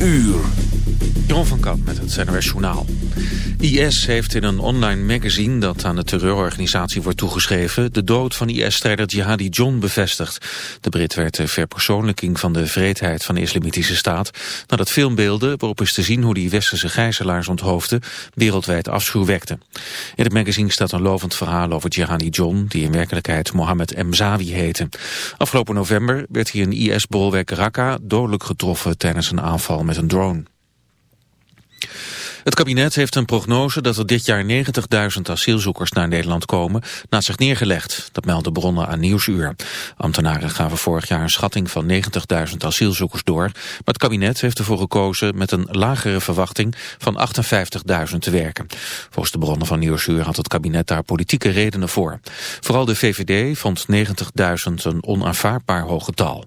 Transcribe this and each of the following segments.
uur. Jeroen van Kamp met het NRS Journaal. IS heeft in een online magazine dat aan de terreurorganisatie wordt toegeschreven... de dood van IS-strijder Jihadi John bevestigd. De Brit werd de verpersoonlijking van de vreedheid van de islamitische staat... nadat filmbeelden waarop is te zien hoe die westerse gijzelaars onthoofden... wereldwijd afschuw wekten. In het magazine staat een lovend verhaal over Jihadi John... die in werkelijkheid Mohammed Mzawi heette. Afgelopen november werd hij in IS-bolwerk Raqqa dodelijk getroffen... tijdens een aanval met een drone. Het kabinet heeft een prognose dat er dit jaar 90.000 asielzoekers naar Nederland komen, naast zich neergelegd. Dat melden bronnen aan Nieuwsuur. Ambtenaren gaven vorig jaar een schatting van 90.000 asielzoekers door, maar het kabinet heeft ervoor gekozen met een lagere verwachting van 58.000 te werken. Volgens de bronnen van Nieuwsuur had het kabinet daar politieke redenen voor. Vooral de VVD vond 90.000 een onaanvaardbaar hoog getal.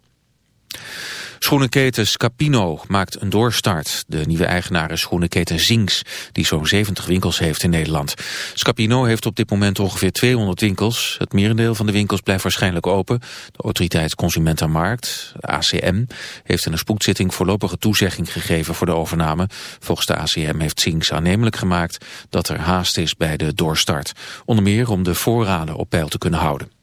Schoenenketen Scapino maakt een doorstart. De nieuwe eigenaar is schoenenketen Zinks, die zo'n 70 winkels heeft in Nederland. Scapino heeft op dit moment ongeveer 200 winkels. Het merendeel van de winkels blijft waarschijnlijk open. De autoriteit Consument en Markt, ACM, heeft in een spoedzitting voorlopige toezegging gegeven voor de overname. Volgens de ACM heeft Zinks aannemelijk gemaakt dat er haast is bij de doorstart. Onder meer om de voorraden op peil te kunnen houden.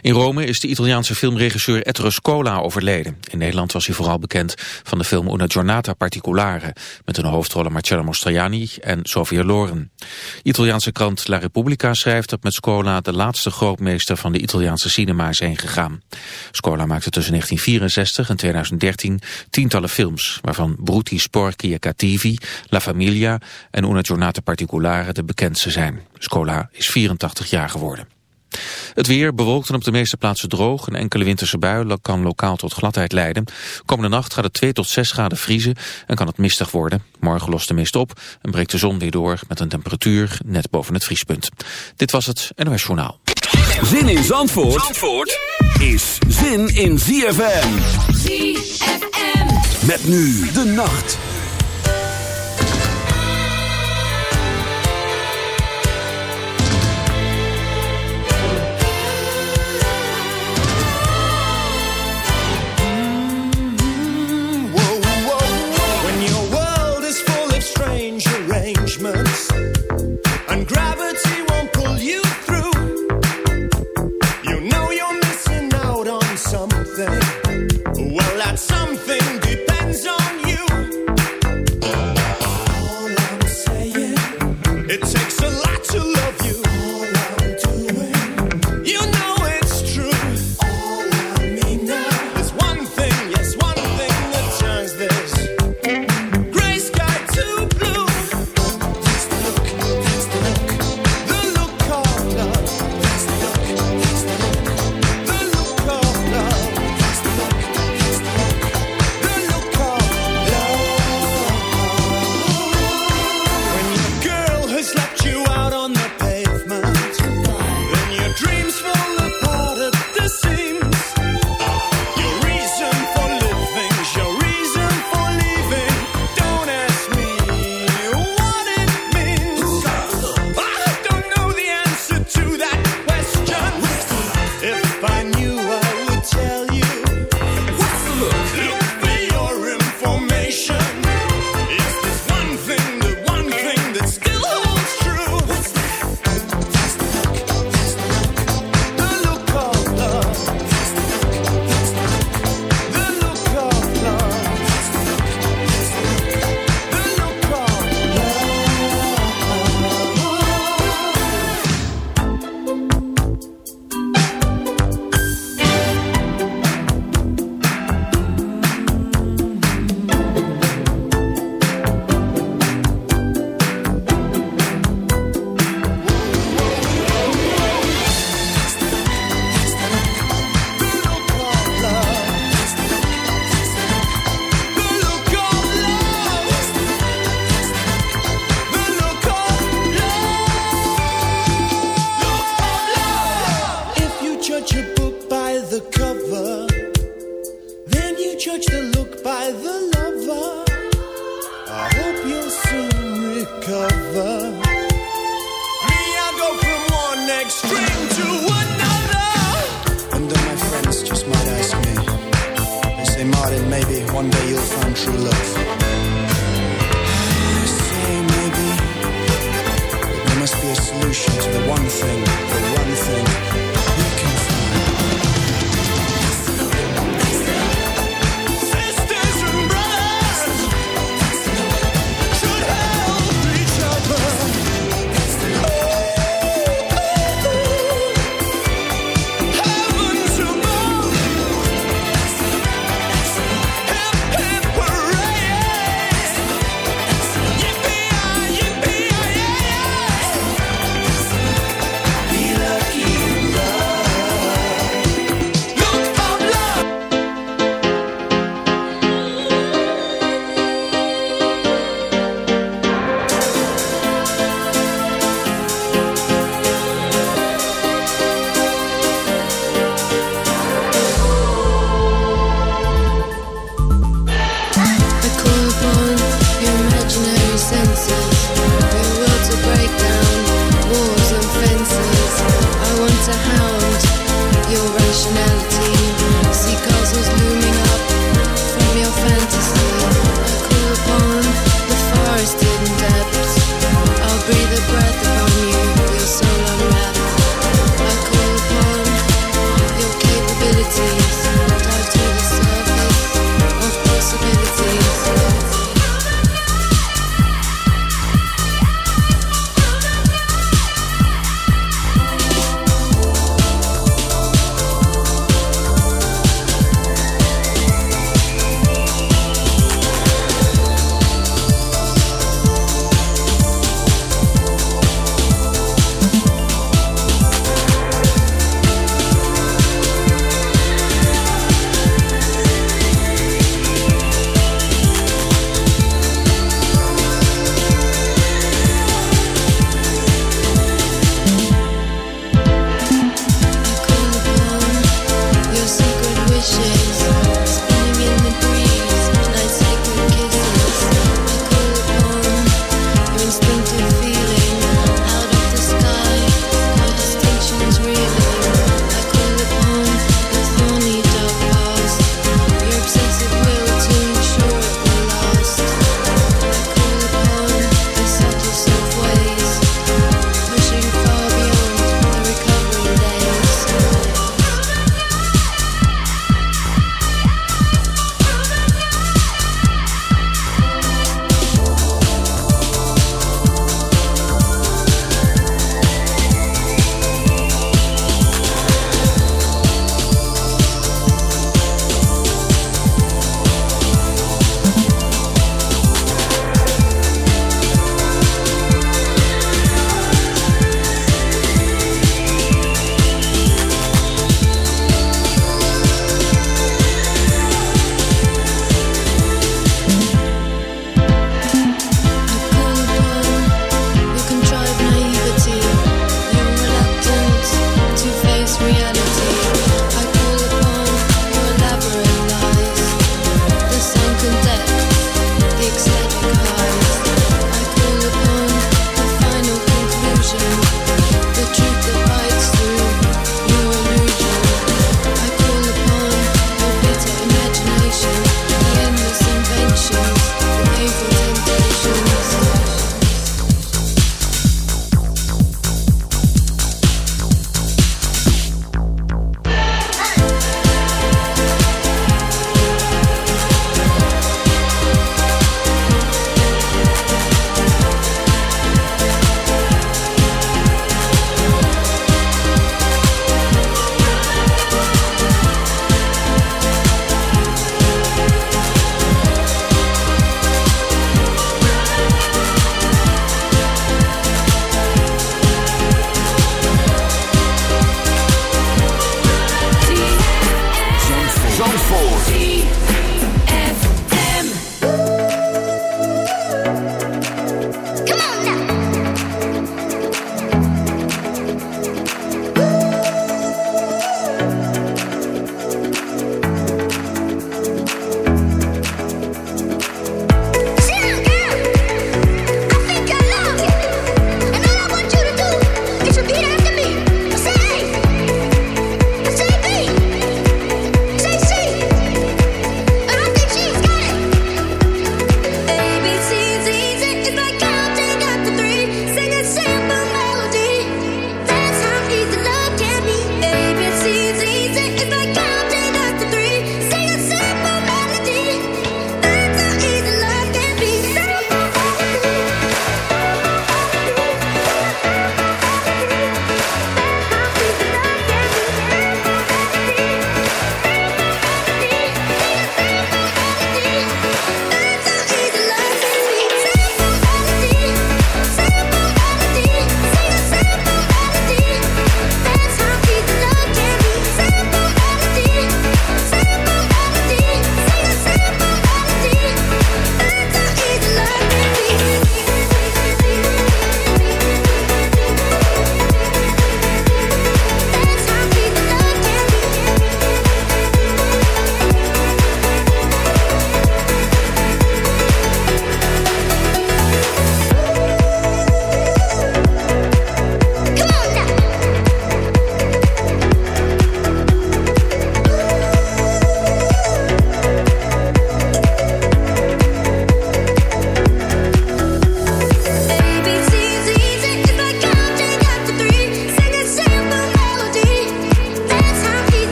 In Rome is de Italiaanse filmregisseur Ettore Scola overleden. In Nederland was hij vooral bekend van de film Una Giornata Particolare... met een hoofdrollen Marcello Mastroianni en Sofia Loren. Italiaanse krant La Repubblica schrijft dat met Scola... de laatste grootmeester van de Italiaanse cinema is heen gegaan. Scola maakte tussen 1964 en 2013 tientallen films... waarvan Brutti Sporchi e Cattivi, La Famiglia en Una Giornata Particolare de bekendste zijn. Scola is 84 jaar geworden. Het weer bewolkt en op de meeste plaatsen droog. Een enkele winterse bui kan lokaal tot gladheid leiden. Komende nacht gaat het 2 tot 6 graden vriezen en kan het mistig worden. Morgen lost de mist op en breekt de zon weer door met een temperatuur net boven het vriespunt. Dit was het NOS Journaal. Zin in Zandvoort, Zandvoort is zin in ZFM. ZFM. Met nu de nacht.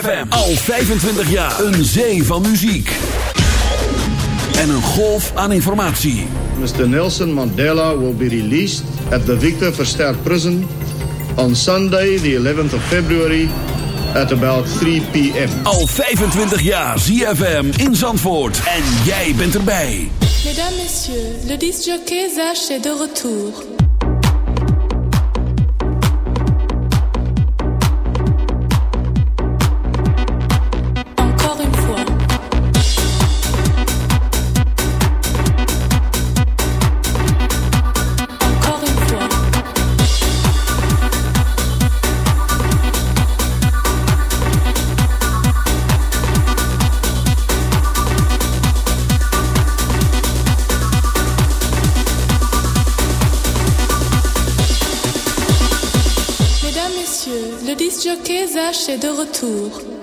ZFM. Al 25 jaar. Een zee van muziek. En een golf aan informatie. Mr. Nelson Mandela will be released at the Victor Verster Prison on Sunday, the 11th of February, at about 3 p.m. Al 25 jaar ZFM in Zandvoort. En jij bent erbij. Mesdames, Messieurs, le disc-jockey Zach est de retour. Le disc Jockey est de retour.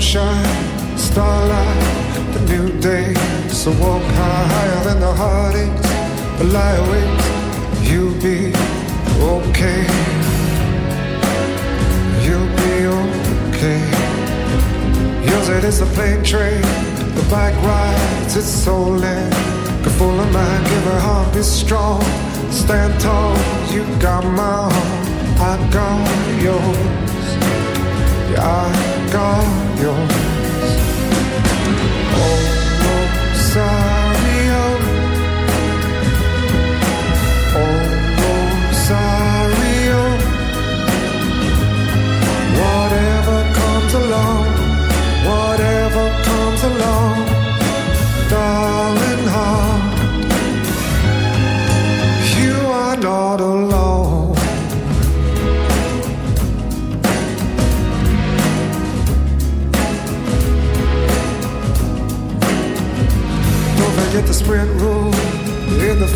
Sunshine, Got yours.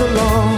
Along,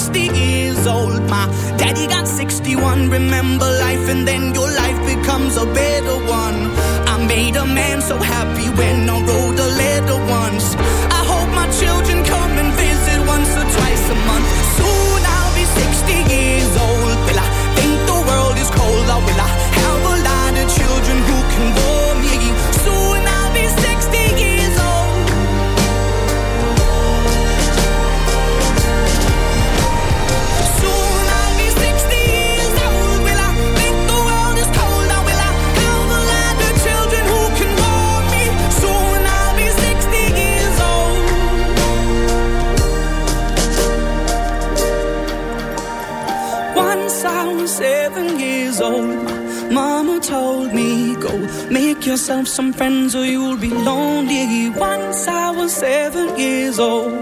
60 years old. My daddy got 61. Remember life, and then your life becomes a better one. I made a man so happy when I wrote a letter once. I hope my children make yourself some friends or you'll be lonely. Once I was seven years old.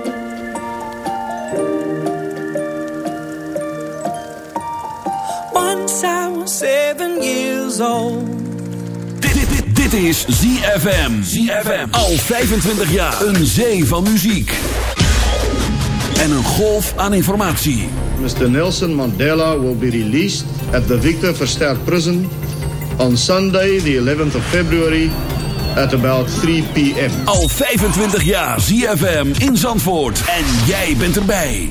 Once I was seven years old. Dit, dit, dit, dit is ZFM. ZFM. Al 25 jaar. Een zee van muziek. En een golf aan informatie. Mr. Nelson Mandela will be released at the Victor Verster Prison on Sunday, the 11th of February, at about 3 p.m. Al 25 jaar ZFM in Zandvoort. En jij bent erbij.